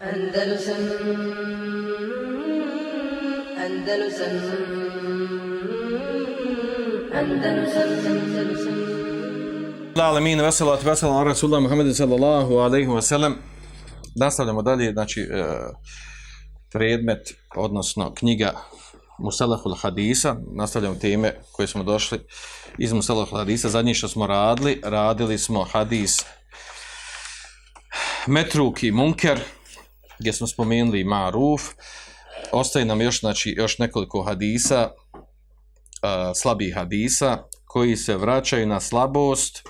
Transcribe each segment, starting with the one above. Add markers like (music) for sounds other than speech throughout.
Andalusam Andalusam Andalusam Andalusam Alamin, veselat, veselat, Rasulullah Muhammedin sallallahu alaihi wa sallam. Nastavljamo dalje, znači, e, predmet, odnosno knjiga Musalahul Hadisa, nastavljamo teme koje smo došli iz Musalahul Hadisa. Zadnji što smo radili, radili smo hadis Metruki Munker, gdje smo spomenuli Maruf. Ostaje nam još, znači, još nekoliko hadisa, uh, slabih hadisa, koji se vraćaju na slabost,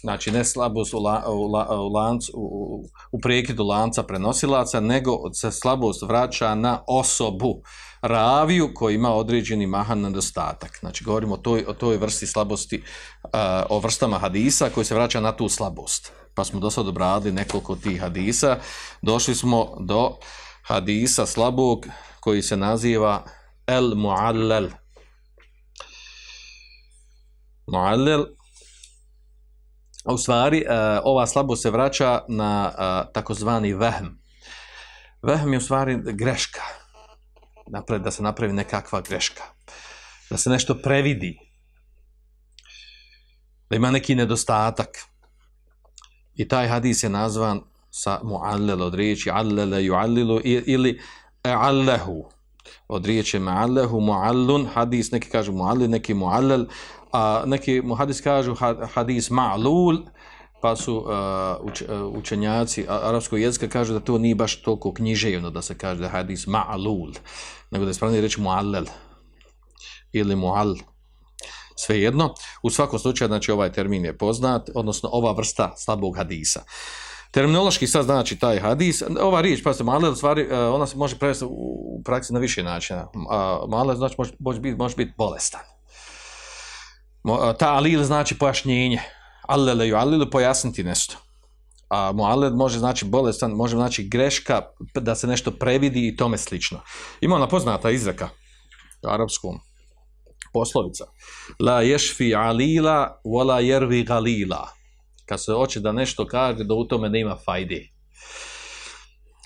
znači ne slabost u, la, u, la, u, lancu, u, u prekidu lanca prenosilaca, nego se slabost vraća na osobu, raviju koji ima određeni mahan nedostatak. Znači govorimo o toj, o toj vrsti slabosti, uh, o vrstama hadisa koji se vraća na tu slabost. Pa smo do sada obradili nekoliko tih hadisa. Došli smo do hadisa slabog koji se naziva El Muallel. Muallel A u stvari, uh, ova slabo se vraća na uh, takozvani vehm. Vehm je u stvari greška. Napred, da se napravi nekakva greška. Da se nešto previdi. Da ima neki nedostatak. I taj hadis je nazvan sa muallel od riječi allele juallilu ili allahu od riječi ma'allahu muallun hadis neki kažu muallil neki muallel a neki muhadis kažu hadis ma'lul, pa su uh, uč, uh, učenjaci arapskog jezika kažu da to nije baš toliko književno da se kaže da hadis ma'lul, nego da je spravni reći muallel ili muall. Svejedno, u svakom slučaju, znači ovaj termin je poznat, odnosno ova vrsta slabog hadisa. Terminološki sad znači taj hadis, ova riječ, pa se malel, stvari, e, ona se može prevesti u praksi na više načina. Male znači može, može biti, može biti bolestan ta alil znači pojašnjenje. Allele ju alilu pojasniti nešto. A mualed može znači bolestan, može znači greška da se nešto previdi i tome slično. Ima ona poznata izreka u arapskom poslovica. La ješfi alila wala jervi galila. Kad se hoće da nešto kaže da u tome nema fajde.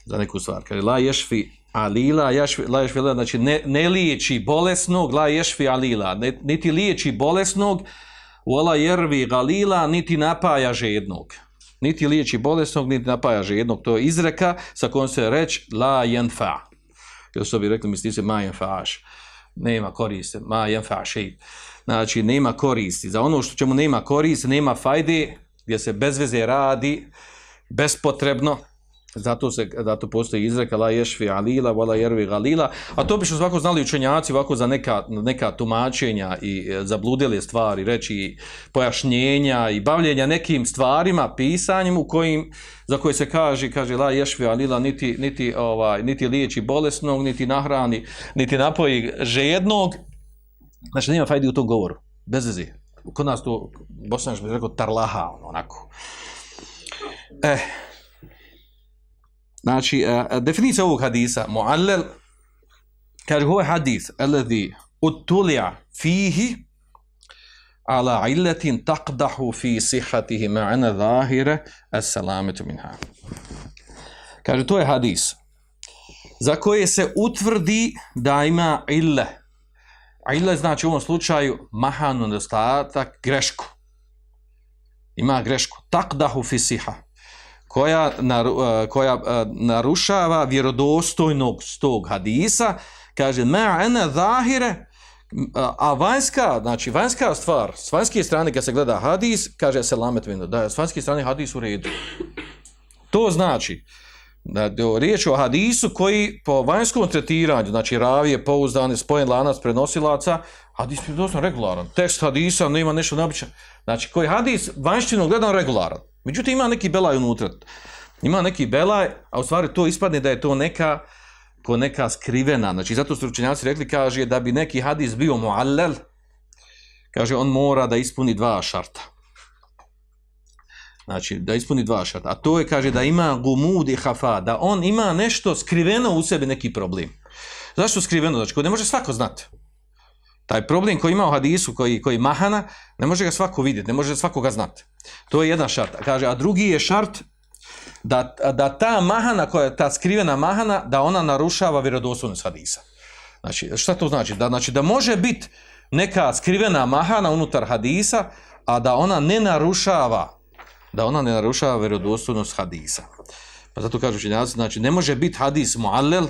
Za neku stvar. Kaže la ješfi alila, jašvi, la ješfi alila, znači ne, ne liječi bolesnog, la ješfi alila, ne, niti liječi bolesnog, wala jervi galila, niti napaja žednog. Niti liječi bolesnog, niti napaja žednog. To je izreka sa kojom se reč la jenfa. Jer su bi rekli, mislice ma jenfaš. Nema koristi, ma jenfaš. Znači, nema koristi. Za ono što čemu nema koristi, nema fajde, gdje se bez veze radi, bespotrebno, Zato se zato postoji izreka la yashfi alila wala yarwi galila, a to bi što svako znali učenjaci ovako za neka neka tumačenja i e, zabludele stvari, reći pojašnjenja i bavljenja nekim stvarima, pisanjem u kojim za koje se kaže kaže la yashfi alila niti niti ovaj niti liječi bolesnog, niti nahrani, niti napoji žednog. Znači nema fajde u tom govoru. Bez veze. Kod nas to bosanski bi rekao tarlaha ono, onako. Eh, Znači, uh, definicija ovog hadisa, muallel, kaže, ovo je hadis, alladhi utulija fihi, ala illatin taqdahu fi sihatihi ma'ana zahire, as-salametu minha. Kaže, to je hadis, za koje se utvrdi da ima ille. A ille znači u ovom slučaju mahanu nedostatak, grešku. Ima grešku. Taqdahu fi sihatihi koja, nar, e, koja e, narušava vjerodostojnog stog hadisa, kaže, ma ana zahire, a vanjska, znači vanjska stvar, s vanjske strane kad se gleda hadis, kaže se lamet vino, da je s vanjske strane hadis u redu. To znači, da je riječ o hadisu koji po vanjskom tretiranju, znači ravije, pouzdane, spojen lanac prenosilaca, hadis je dosta regularan. Tekst hadisa nema nešto neobičan. Znači, koji hadis vanjštino gledan regularan. Međutim, ima neki belaj unutra. Ima neki belaj, a u stvari to ispadne da je to neka ko neka skrivena. Znači, zato su učenjaci rekli, kaže, da bi neki hadis bio muallel, kaže, on mora da ispuni dva šarta. Znači, da ispuni dva šarta. A to je, kaže, da ima gumud i hafa, da on ima nešto skriveno u sebi, neki problem. Zašto skriveno? Znači, ko ne može svako znati. Taj problem koji ima u hadisu, koji, koji mahana, ne može ga svako vidjeti, ne može svako ga znati. To je jedan šart. Kaže, a drugi je šart da, da ta mahana, koja je ta skrivena mahana, da ona narušava vjerodostojnost hadisa. Znači, šta to znači? Da, znači, da može biti neka skrivena mahana unutar hadisa, a da ona ne narušava, da ona ne narušava vjerodostojnost hadisa. Pa zato kažu učenjaci, znači, ne može biti hadis muallel,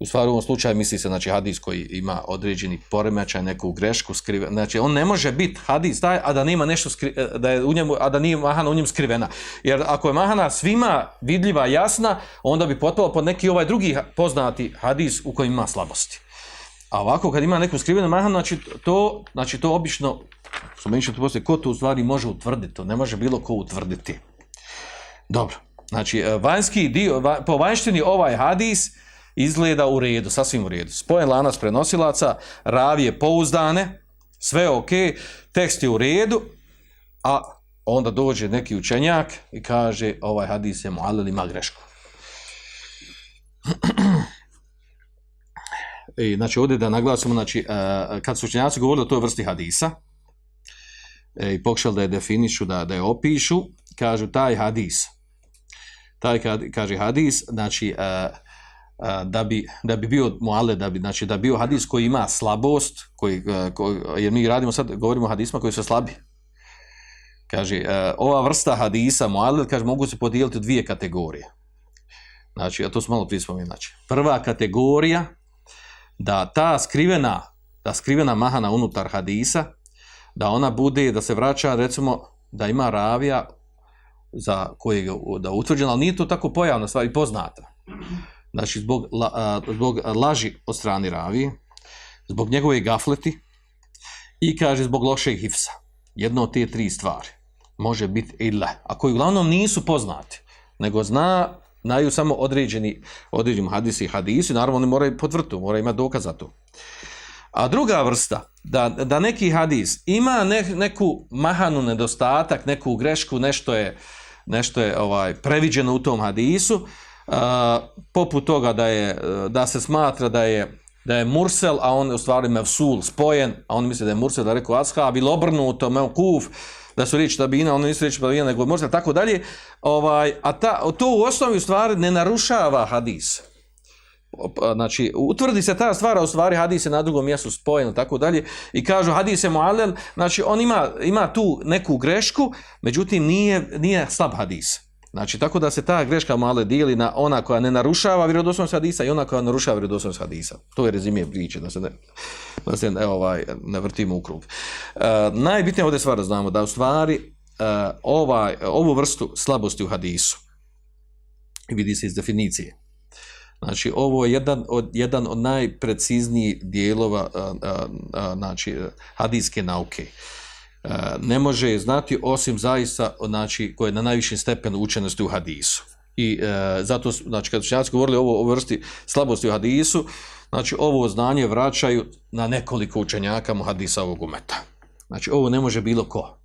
u stvari u ovom slučaju misli se znači hadis koji ima određeni poremećaj, neku grešku skrive, znači on ne može biti hadis taj, a da nema nešto skri, e, da je u njemu, a da nije mahana u njemu skrivena. Jer ako je mahana svima vidljiva, jasna, onda bi potpalo pod neki ovaj drugi poznati hadis u kojem ima slabosti. A ovako kad ima neku skrivenu mahanu, znači to, znači to obično, spomenut to poslije, ko to u stvari može utvrditi, to ne može bilo ko utvrditi. Dobro, znači e, vanjski dio, po vanjštini ovaj hadis, izgleda u redu, sasvim u redu. Spojen lanac prenosilaca, ravije pouzdane, sve ok, tekst je u redu, a onda dođe neki učenjak i kaže ovaj hadis je mu'alil ima grešku. I, znači ovdje da naglasimo, znači, e, kad su učenjaci govorili o toj vrsti hadisa e, i pokušali da je definišu, da, da je opišu, kažu taj hadis, taj kaže hadis, znači, uh, da bi, da bi bio muale, da bi, znači da bi bio hadis koji ima slabost, koji, koji, jer mi radimo sad, govorimo o hadisma koji su slabi. Kaže, ova vrsta hadisa muale, kaže, mogu se podijeliti u dvije kategorije. Znači, a to smo malo prije spomenuli. Znači, prva kategorija, da ta skrivena, da skrivena mahana unutar hadisa, da ona bude, da se vraća, recimo, da ima ravija za kojeg, da utvrđena, ali nije to tako pojavno, stvari poznata znači zbog, la, zbog laži od strani ravije, zbog njegove gafleti i kaže zbog lošeg hifsa. Jedno od te tri stvari može biti illa, a koji uglavnom nisu poznati, nego zna, znaju samo određeni, određeni hadisi i hadisi, naravno oni moraju potvrtu, moraju imati dokaz za to. A druga vrsta, da, da neki hadis ima ne, neku mahanu nedostatak, neku grešku, nešto je, nešto je ovaj previđeno u tom hadisu, poput toga da je da se smatra da je da je mursel, a on je u stvari mevsul, spojen, a on misli da je mursel, da je rekao ashab, ili obrnuto, mevkuf, da su riječi tabina, ono nisu riječi tabina, nego mursel, tako dalje, ovaj, a ta, to u osnovi u stvari ne narušava hadis. Znači, utvrdi se ta stvar, a u stvari hadis je na drugom mjestu spojen, tako dalje, i kažu hadis je muallel, znači on ima, ima tu neku grešku, međutim nije, nije slab hadis. Znači, tako da se ta greška male dijeli na ona koja ne narušava vjerodostojnost hadisa i ona koja narušava vjerodostojnost hadisa. To je rezimije priče, da se ne, da se ne, ovaj, ne vrtimo u krug. E, najbitnije ovdje stvar da znamo da u stvari e, ovaj, ovu vrstu slabosti u hadisu vidi se iz definicije. Znači, ovo je jedan od, jedan od najpreciznijih dijelova a, a, a, znači, e, hadijske nauke. Uh, E, ne može znati osim zaista znači koje je na najvišem stepenu učenosti u hadisu. I e, zato znači kad učenjaci govorili ovo o vrsti slabosti u hadisu, znači ovo znanje vraćaju na nekoliko učenjaka muhadisa ovog umeta. Znači ovo ne može bilo ko.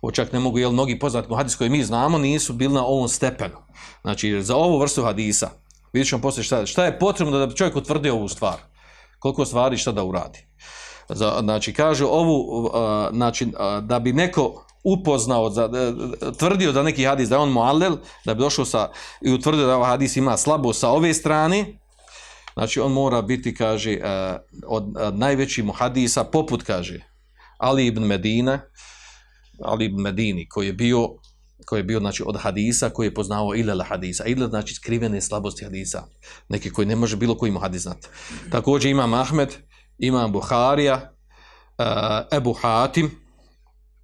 Ovo čak ne mogu, jel mnogi poznati muhadis koji mi znamo nisu bili na ovom stepenu. Znači za ovu vrstu hadisa, vidjet ćemo poslije šta, šta je potrebno da bi čovjek utvrdio ovu stvar. Koliko stvari šta da uradi znači kažu ovu uh, znači uh, da bi neko upoznao za, e, tvrdio da neki hadis da je on muallel da bi došao sa i utvrdio da ovaj hadis ima slabo sa ove strane znači on mora biti kaže uh, od e, uh, najvećih muhadisa, poput kaže Ali ibn Medina Ali ibn Medini koji je bio koji je bio znači od hadisa koji je poznao ilal hadisa. Ilal znači skrivene slabosti hadisa neki koji ne može bilo koji mu hadis znati također ima Ahmed imam Buharija, uh, Ebu Hatim,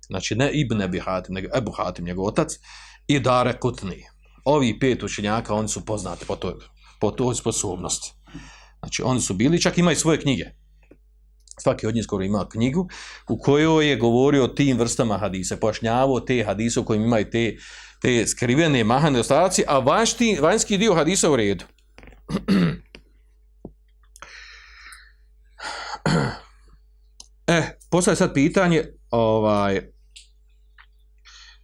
znači ne Ibn Ebi Hatim, nego Ebu Hatim, njegov otac, i Dare Kutni. Ovi pet učenjaka, oni su poznati po toj, po toj sposobnosti. Znači, oni su bili, čak imaju svoje knjige. Svaki od njih skoro ima knjigu u kojoj je govorio o tim vrstama hadisa, pojašnjavao te hadise u kojim imaju te, te skrivene mahane ostaci, a vanjski, vanjski dio hadisa u redu. (clears throat) (clears throat) Eh, e, postaje sad pitanje, ovaj,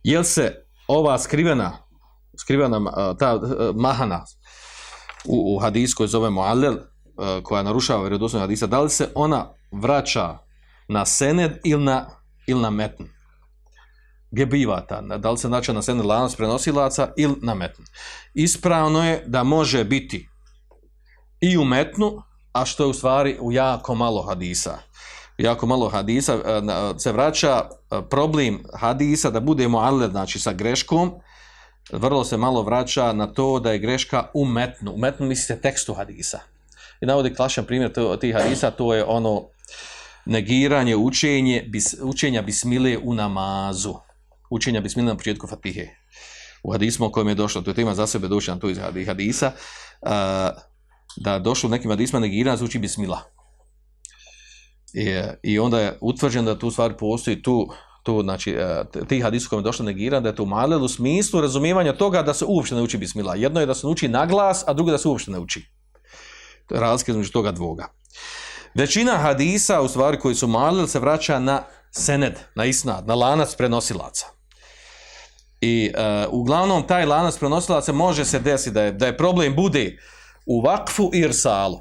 jel se ova skrivena, skrivena eh, ta eh, mahana u, u hadisu koju zovemo Alel, koja narušava vjerodostojnost hadisa, da li se ona vraća na sened ili na, ili na metn? gdje biva ta? da li se znači na sened lanac prenosilaca ili na metn? Ispravno je da može biti i u metnu, a što je u stvari u jako malo hadisa. Jako malo hadisa e, se vraća e, problem hadisa da budemo ale, znači sa greškom, vrlo se malo vraća na to da je greška u metnu. U metnu misli se tekstu hadisa. I navodi klašan primjer to- tih hadisa, to je ono negiranje, učenje, bis, učenja bismile u namazu. Učenja bismile na početku fatihe. U hadismu o kojem je došlo, to je tema za sebe došla na to iz hadisa, Uh, da došlo u nekim hadisma negiranje zvuči bismila. I, I onda je utvrđeno da tu stvar postoji tu, tu znači, e, ti hadis tih je došlo negiran da je to malel u smislu razumijevanja toga da se uopšte ne uči bismila. Jedno je da se uči na glas, a drugo da se uopšte ne uči. To je razlika između toga dvoga. Većina hadisa, u stvari koji su malil, se vraća na sened, na isnad, na lanac prenosilaca. I uh, uglavnom taj lanac prenosilaca može se desiti da je, da je problem bude u vakfu i irsalu.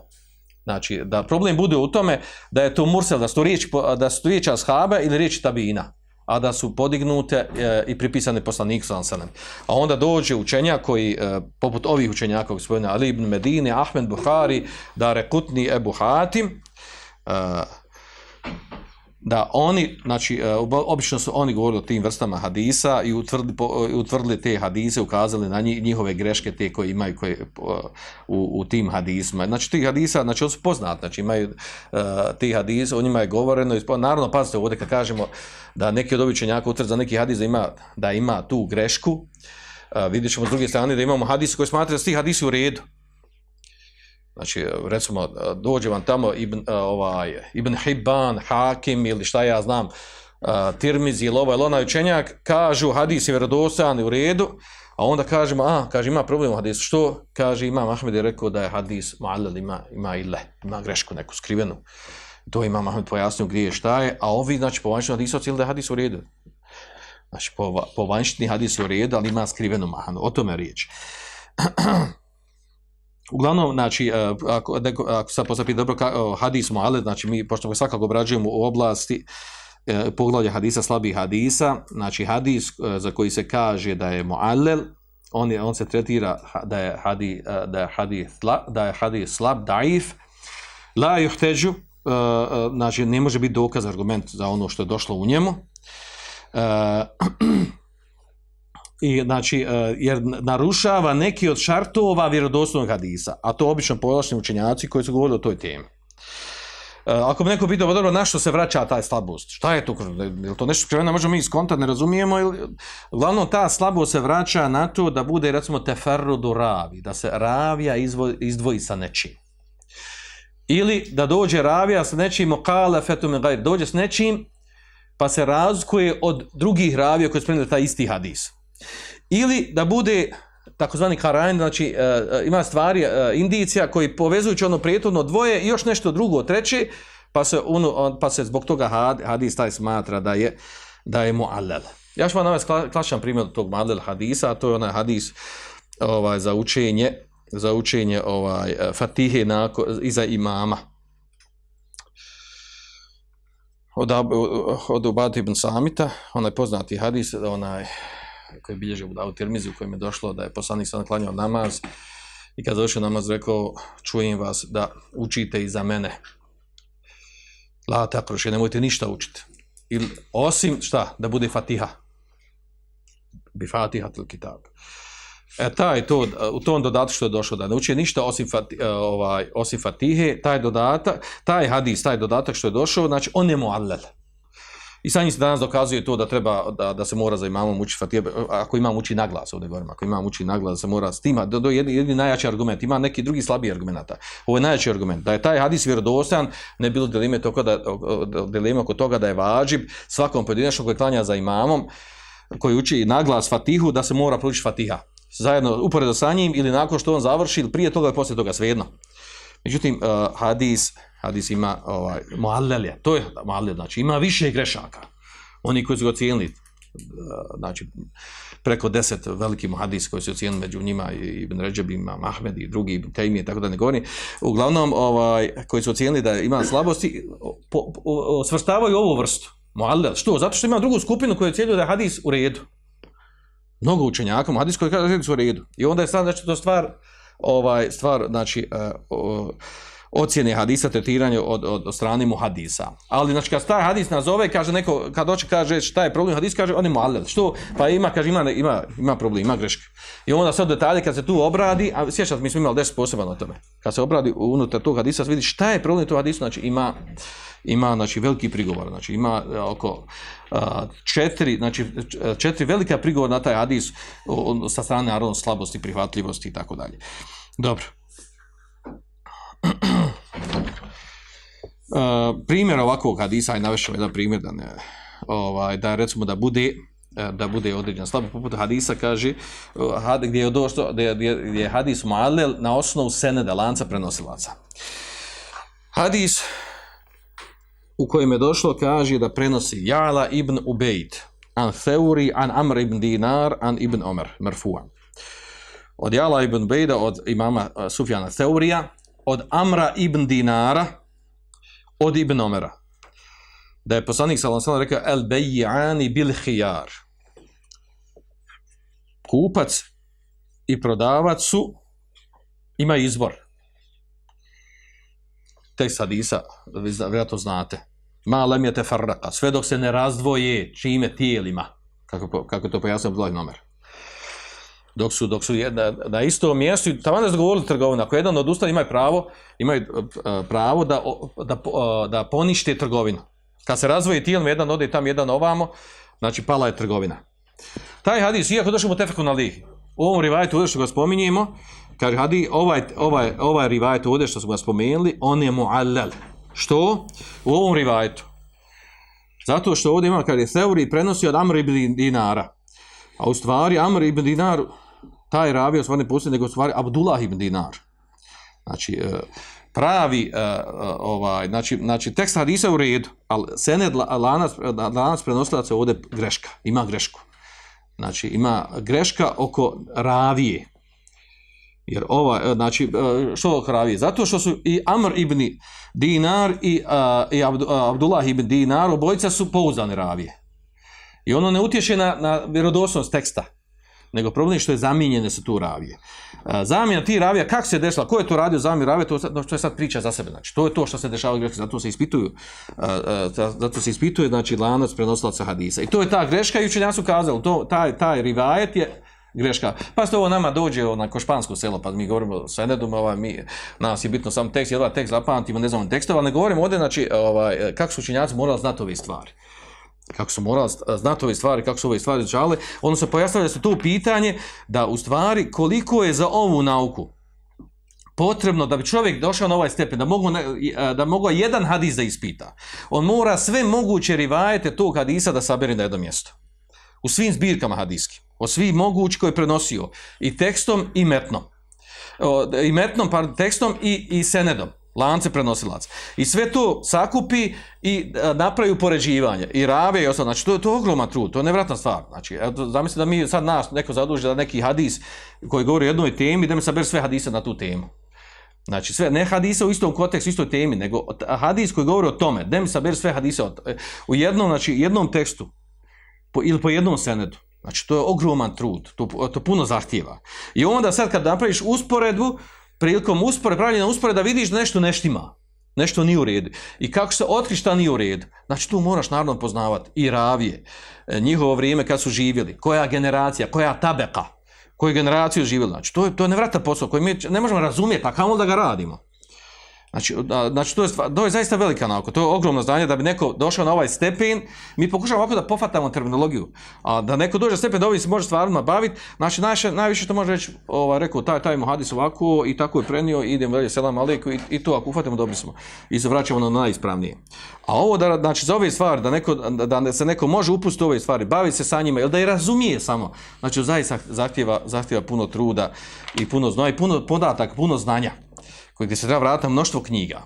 Znači, da problem bude u tome da je to mursel, da su to riječi, da su to riječi ashaba ili riječi tabina, a da su podignute e, i pripisane poslaniku sallallahu. A onda dođe učenjak koji, e, poput ovih učenjaka, gospodina Ali ibn Medine, Ahmed Buhari, Dare Kutni, Ebu Hatim, e, da oni, znači, e, obično su oni govorili o tim vrstama hadisa i utvrdili, e, utvrdili te hadise, ukazali na njih, njihove greške te koje imaju koje, e, u, u tim hadisma. Znači, ti hadisa, znači, on su poznati, znači, imaju uh, ti hadise, o njima je govoreno, naravno, pazite ovdje kad kažemo da neki od običenjaka utvrdi za neki hadis da ima, da ima tu grešku, uh, vidjet ćemo s druge strane da imamo hadise koji smatraju da su ti hadisi u redu. Znači, recimo, dođe vam tamo Ibn, e, ovaj, Ibn Hibban, Hakim ili šta ja znam, e, Tirmizi ili ovaj ili onaj učenjak, kažu hadis je vjerodostojan i u redu, a onda kažemo, a, kaže, ima problem u hadisu. Što? Kaže, Imam Ahmed je rekao da je hadis mu'allal, ima, ima ile, ima grešku neku skrivenu. To Imam Ahmed pojasnio gdje je šta je, a ovi, znači, po vanjštini hadisu ocijeli da je hadis u redu. Znači, po, po vanjštini hadis u redu, ali ima skrivenu mahanu. O tome je riječ. (clears throat) Uglavnom, znači, e, ako, neko, ako sad postavi dobro ka, hadis mu'aled, znači mi, pošto ga svakako obrađujemo u oblasti e, poglavlja hadisa, slabih hadisa, znači hadis e, za koji se kaže da je mu'alel, on, je, on se tretira da je hadis, e, da je hadis, da je hadis slab, daif, la juhteđu, e, e, znači ne može biti dokaz, argument za ono što je došlo u njemu, e, (clears throat) i znači e, jer narušava neki od šartova vjerodostojnog hadisa, a to obično pojelašnji učenjaci koji su govorili o toj temi. E, ako bi neko pitao, pa dobro, na što se vraća taj slabost? Šta je to? Je li to nešto skriveno? Možemo mi iskontat, ne razumijemo. Ili... Glavno, ta slabost se vraća na to da bude, recimo, teferrudu ravi, da se ravija izvo, izdvoji sa nečim. Ili da dođe ravija sa nečim, okale fetu gajr, dođe s nečim, pa se razlikuje od drugih ravija koji su taj isti hadis. Ili da bude takozvani karajn, znači uh, ima stvari, uh, indicija koji povezujući ono prijetodno dvoje i još nešto drugo treće, pa se, ono, on, pa se zbog toga had, hadis taj smatra da je da je muallel. Ja ću vam navest kla, klašan primjer tog muallel hadisa, a to je onaj hadis ovaj, za učenje za učenje ovaj Fatihe nako, iza imama. Od, od Ubad ibn Samita, onaj poznati hadis, onaj koji bilježe u Davu Tirmizi u kojem je došlo da je poslanik sam klanjao namaz i kad završio namaz rekao čujem vas da učite iza mene. La takroše, nemojte ništa učiti. Ili, osim šta, da bude fatiha. Bi fatiha til kitab. E, taj to, u tom dodatku što je došlo da ne uči ništa osim, fati, e, ovaj, osim fatihe, taj dodatak, taj hadis, taj dodatak što je došao, znači on je muallel. I sa njim se danas dokazuje to da treba da, da se mora za imamom uči Fatiha, ako imam uči naglas ovdje govorim, ako imam uči naglas da se mora s tima, do, do jedni, jedni najjači argument, ima neki drugi slabiji argumenta. Ovo je najjači argument, da je taj hadis vjerodostojan, ne bilo dileme, toko da, dileme oko toga da je vađib svakom pojedinačnom koji klanja za imamom, koji uči naglas Fatihu, da se mora proučiti Fatiha. Zajedno, uporedo sa njim ili nakon što on završi, ili prije toga i poslije toga, svejedno. Međutim, uh, hadis, hadis ima ovaj, muallalja, to je muallel, znači ima više grešaka. Oni koji su ga ocijenili, eh, znači preko deset veliki muhadis koji su ocijenili među njima i Ibn Ređeb, ima Mahmed i drugi Ibn Taymi, tako da ne govorim, uglavnom ovaj, koji su ocijenili da ima slabosti, po, po, svrstavaju ovu vrstu. Muallel. Što? Zato što ima drugu skupinu koja ocjenjuje da je hadis u redu. Mnogo učenjaka muhadis koji kaže da je hadis u redu. I onda je sad znači to stvar ovaj stvar znači uh, ocjene hadisa tretiranje od, od, od strane mu hadisa. Ali znači kad taj hadis nazove, kaže neko kad hoće kaže šta je problem hadis, kaže on je muallel. Što? Pa ima kaže ima ima ima problem, ima greške. I onda sad detalje kad se tu obradi, a sjećate mi smo imali 10 poseban o tome. Kad se obradi unutar tog hadisa, vidi šta je problem tog hadisa, znači ima ima znači veliki prigovor, znači ima e, oko a, četiri, znači četiri velika prigovor na taj hadis o, o, sa strane naravno slabosti, prihvatljivosti i tako dalje. Dobro. (clears throat) Uh, primjer ovakvog hadisa, aj navešao jedan primjer da ne, ovaj, da recimo da bude e, da bude određen. Slab poput hadisa kaže had, gdje je došlo gdje, gdje, gdje je hadis muallel na osnovu seneda lanca prenosilaca. Hadis u kojem je došlo kaže da prenosi Jala ibn Ubejd an Theuri an Amr ibn Dinar an ibn Omer merfuan od Jala ibn Ubejda od imama e, Sufjana Theurija od Amra ibn Dinara od Ibn Omera. Da je poslanik sallallahu alejhi ve rekao el bay'ani bil khiyar. Kupac i prodavac su ima izbor. Tekst hadisa, vi vjerojatno znate. Ma lem je tefarraka, sve dok se ne razdvoje čime tijelima, kako, kako to pojasnio Abdullah Nomer dok su dok su na, na istom mjestu tamo da zgovorili trgovina. Ako jedan od usta ima pravo imaju e, pravo da da e, da ponište trgovinu. Kad se razvoji tijel jedan ode tam jedan ovamo znači pala je trgovina. Taj hadis iako došao mu tefeku na lih u ovom rivajetu ovdje što ga spominjemo kaže hadi ovaj ovaj ovaj rivajet ovdje što smo ga spomenuli on je muallal. Što? U ovom rivajetu. Zato što ovdje ima kaže Theuri prenosi od Amr ibn Dinara. A u stvari Amr ibn Dinar taj ravija stvarno ne postoji, nego stvari Abdullah ibn Dinar. Znači, e, pravi, e, e, ovaj, znači, znači tekst hadisa u redu, ali sened lanac, lanac prenosilaca ovdje greška, ima grešku. Znači, ima greška oko ravije. Jer ova, znači, što oko ravije? Zato što su i Amr ibn Dinar i, i Abdullah ibn Dinar, obojica su pouzdane ravije. I ono ne utješe na, na vjerodosnost teksta nego problem je što je zamijenjene su tu ravije. E, zamjena ti ravija, kako se dešla, ko je to radio zamjenu ravije, to, to je sad priča za sebe. Znači, to je to što se dešava greška, zato se ispituju, e, e, zato se ispituje, znači, lanac prenosilaca hadisa. I to je ta greška, i učenja su kazali, to, taj, taj rivajet je greška. Pa što ovo nama dođe ono, na Košpansko selo, pa mi govorimo sa Enedom, ovaj, mi, nas je bitno samo tekst, jedva tekst zapamtimo, ne znamo tekstova, ne govorimo ovdje, znači, ovaj, kako su učenjaci morali znati ove stvari kako su morali znati ove stvari, kako su ove stvari začale, ono se pojasnilo da se to pitanje da u stvari koliko je za ovu nauku potrebno da bi čovjek došao na ovaj stepen, da mogu, e, da mogu jedan hadis da ispita. On mora sve moguće rivajete tog hadisa da sabere na jedno mjesto. U svim zbirkama hadiski. O svim mogući koje je prenosio. I tekstom i metnom. O, I metnom, pardon, tekstom i, i senedom lance prenosilac. I sve to sakupi i e, napravi upoređivanje. I rave i ostalo. Znači, to, to je ogroman trud, to je nevratna stvar. Znači, zamislite da mi sad nas neko zaduži da neki hadis koji govori o jednoj temi, da mi saber sve hadise na tu temu. Znači, sve, ne hadise u istom kontekstu, istoj temi, nego hadis koji govori o tome, da mi saber sve hadise od, e, u jednom, znači, jednom tekstu po, ili po jednom senedu. Znači, to je ogroman trud, to, to puno zahtjeva. I onda sad kad napraviš usporedbu, prilikom uspore, pravljena uspore da vidiš da nešto neštima. Nešto nije u redu. I kako se otkri šta nije u redu? Znači tu moraš naravno poznavati i ravije, e, njihovo vrijeme kad su živjeli, koja generacija, koja tabeka, koju generaciju živjeli. Znači to je, to je nevratan posao koji mi ne možemo razumjeti, a kamo da ga radimo? Znači, znači to, je stvar, to je zaista velika nauka, to je ogromno znanje da bi neko došao na ovaj stepen, mi pokušamo ovako da pofatamo terminologiju, a da neko dođe na stepen da ovaj se može stvarno baviti, znači najviše, najviše što može reći, ovaj, rekao taj, taj muhadis ovako i tako je prenio, idemo dalje, selam aliku i, i to ako ufatimo dobri smo i se vraćamo na najispravnije. A ovo da, znači za ove stvari, da, neko, da, da se neko može upustiti ove stvari, bavi se sa njima, ili da je razumije samo, znači zaista zahtjeva, zahtjeva puno truda i puno znoja i puno podataka, puno znanja koji se treba vratiti mnoštvo knjiga.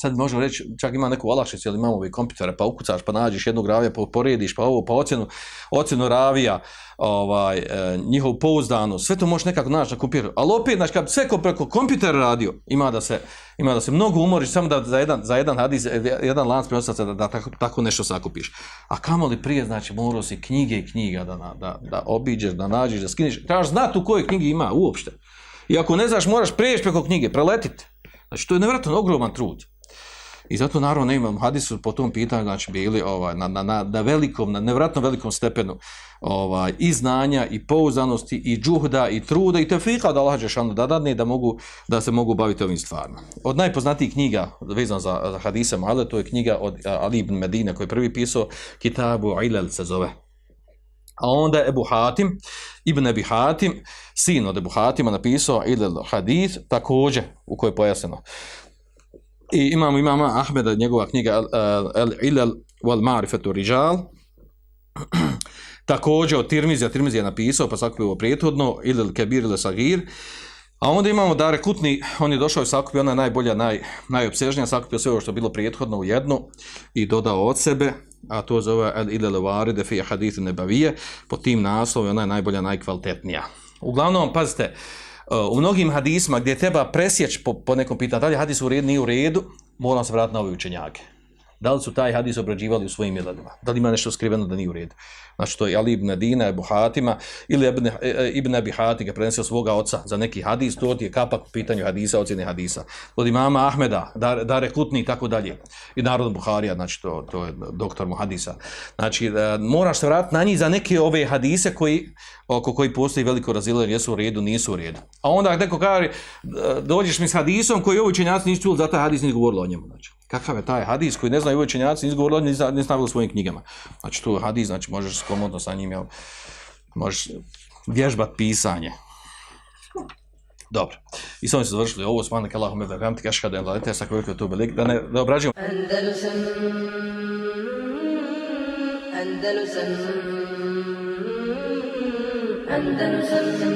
sad možemo reći, čak ima neku olakšicu, ili imamo ove kompjutere, pa ukucaš, pa nađeš jednog ravija, pa porediš, pa ovo, pa ocjenu, ocjenu ravija, ovaj, e, njihov pouzdanu, sve to možeš nekako naći na kompjuteru. Ali opet, znači, kad sve ko preko kompjutera radio, ima da se, ima da se mnogo umoriš, samo da za jedan, za jedan hadis, jedan lanac prenosaca da, da tako, tako nešto sakupiš. A kamo li prije, znači, morao si knjige i knjiga da, da, da, da obiđeš, da nađeš, da skiniš. Trebaš znati u kojoj knjigi ima uopšte. I ako ne znaš, moraš preješ preko knjige, preletiti. Znači, to je nevjerojatno ogroman trud. I zato naravno ne imam hadisu po tom pitanju, znači bili ovaj, na, na, na, na velikom, na nevratno velikom stepenu ovaj, i znanja, i pouzdanosti, i džuhda, i truda, i tefika da Allah Žešanu da dadne da, mogu, da se mogu baviti ovim stvarima. Od najpoznatijih knjiga vezan za, za hadise Muhalle, to je knjiga od eh, Ali ibn Medine koji je prvi pisao, Kitabu Ilal se zove. A onda je Ebu Hatim, Ibn Ebi Hatim, sin od Ebu Hatima, napisao Ilal Hadith, također, u kojoj je pojasneno. I imamo imama Ahmeda, njegova knjiga El Ilal wal Ma'rifatu Rijal. (clears throat) Također od Tirmizija, Tirmizija je napisao, pa sakupio ovo prijethodno, Ilal Kebir ili Sagir. A onda imamo Dare Kutni, on je došao i sakupio, ona je najbolja, naj, najopsežnija, sakupio sve ovo što je bilo prijethodno u jednu i dodao od sebe, a to zove El Ilele Varide fi Hadith Nebavije, po tim naslovom ona je najbolja, najkvalitetnija. Uglavnom, pazite, eh, u mnogim hadisma gdje treba presjeći po, po nekom pitanju, da li hadis u redu, nije u redu, moram se vratiti na ove učenjake. Da li su taj hadis obrađivali u svojim miladima? Da li ima nešto skriveno da nije u redu? Znači to je Ali ibn Adina, Ebu Hatima, ili Ibn, e, e, ibn Abi Hatim ga prenesio svoga oca za neki hadis, to je kapak u pitanju hadisa, ocjene hadisa. Od imama Ahmeda, Dar, Dare Kutni i tako dalje. I narod Buharija, znači to, to je doktor mu hadisa. Znači, e, moraš se vratiti na njih za neke ove hadise koji, oko koji postoji veliko razile, jesu u redu, nisu u redu. A onda neko kaže, e, dođeš mi s hadisom koji ovi učenjaci nisu čuli, zato hadis nisu govorilo o njemu. Znači kakav je taj hadis koji ne znaju učenjaci, izgovorili, o njemu, nisu stavili u svojim knjigama. Znači, tu hadis, znači, možeš komodno sa njim, jel, možeš vježbat pisanje. Dobro. I s ovim se završili ovo, smanak Allahum vam ti kaška da je lalite, sa koliko je to belik, da ne da obrađujemo. Andalusam, Andalusam, Andalusam, Andalusam,